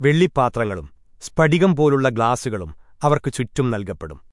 വെള്ളിപ്പാത്രങ്ങളും സ്ഫടികം പോലുള്ള ഗ്ലാസുകളും അവർക്ക് ചുറ്റും നൽകപ്പെടും.